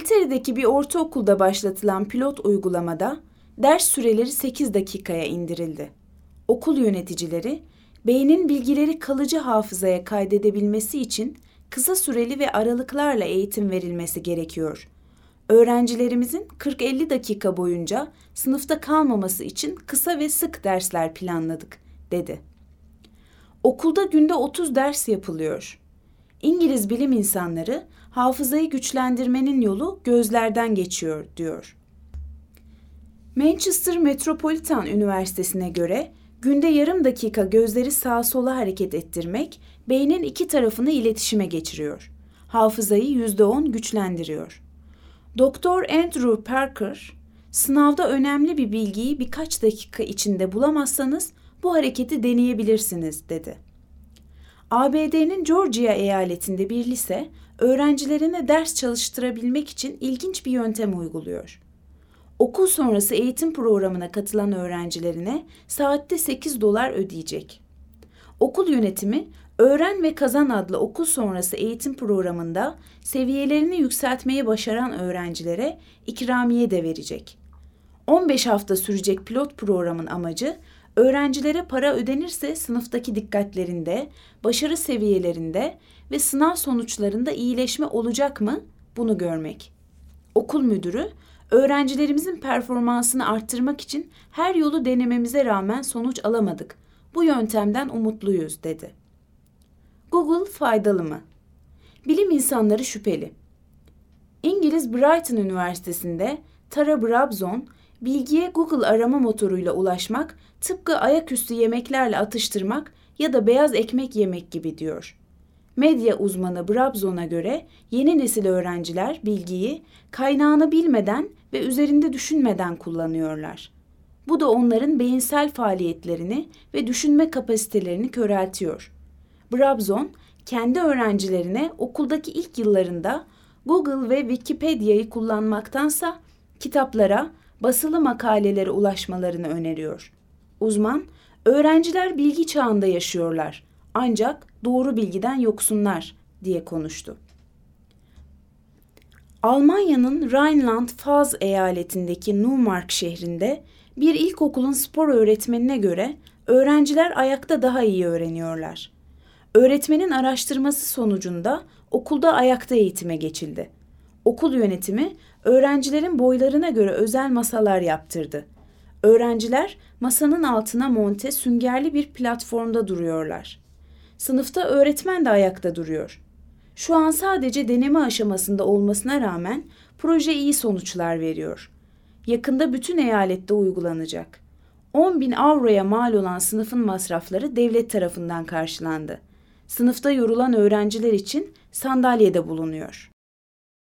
İngiltere'deki bir ortaokulda başlatılan pilot uygulamada ders süreleri 8 dakikaya indirildi. Okul yöneticileri beynin bilgileri kalıcı hafızaya kaydedebilmesi için kısa süreli ve aralıklarla eğitim verilmesi gerekiyor. Öğrencilerimizin 40-50 dakika boyunca sınıfta kalmaması için kısa ve sık dersler planladık, dedi. Okulda günde 30 ders yapılıyor. İngiliz bilim insanları hafızayı güçlendirmenin yolu gözlerden geçiyor, diyor. Manchester Metropolitan Üniversitesi'ne göre günde yarım dakika gözleri sağa sola hareket ettirmek beynin iki tarafını iletişime geçiriyor. Hafızayı yüzde on güçlendiriyor. Doktor Andrew Parker, sınavda önemli bir bilgiyi birkaç dakika içinde bulamazsanız bu hareketi deneyebilirsiniz dedi. ABD'nin Georgia eyaletinde bir lise öğrencilerine ders çalıştırabilmek için ilginç bir yöntem uyguluyor. Okul sonrası eğitim programına katılan öğrencilerine saatte 8 dolar ödeyecek. Okul yönetimi Öğren ve Kazan adlı okul sonrası eğitim programında seviyelerini yükseltmeyi başaran öğrencilere ikramiye de verecek. 15 hafta sürecek pilot programın amacı öğrencilere para ödenirse sınıftaki dikkatlerinde, başarı seviyelerinde ve sınav sonuçlarında iyileşme olacak mı bunu görmek. Okul müdürü öğrencilerimizin performansını arttırmak için her yolu denememize rağmen sonuç alamadık. Bu yöntemden umutluyuz dedi. Google faydalı mı? Bilim insanları şüpheli. İngiliz Brighton Üniversitesi'nde Tara Brabzon, bilgiye Google arama motoruyla ulaşmak tıpkı ayaküstü yemeklerle atıştırmak ya da beyaz ekmek yemek gibi diyor. Medya uzmanı Brabzon'a göre yeni nesil öğrenciler bilgiyi kaynağını bilmeden ve üzerinde düşünmeden kullanıyorlar. Bu da onların beyinsel faaliyetlerini ve düşünme kapasitelerini köreltiyor. Brabzon, kendi öğrencilerine okuldaki ilk yıllarında Google ve Wikipedia'yı kullanmaktansa kitaplara, basılı makalelere ulaşmalarını öneriyor. Uzman, öğrenciler bilgi çağında yaşıyorlar ancak doğru bilgiden yoksunlar diye konuştu. Almanya'nın Rheinland-Pfalz eyaletindeki Neumark şehrinde bir ilkokulun spor öğretmenine göre öğrenciler ayakta daha iyi öğreniyorlar. Öğretmenin araştırması sonucunda okulda ayakta eğitime geçildi. Okul yönetimi öğrencilerin boylarına göre özel masalar yaptırdı. Öğrenciler masanın altına monte süngerli bir platformda duruyorlar. Sınıfta öğretmen de ayakta duruyor. Şu an sadece deneme aşamasında olmasına rağmen proje iyi sonuçlar veriyor. Yakında bütün eyalette uygulanacak. 10 bin avroya mal olan sınıfın masrafları devlet tarafından karşılandı. Sınıfta yorulan öğrenciler için sandalyede bulunuyor.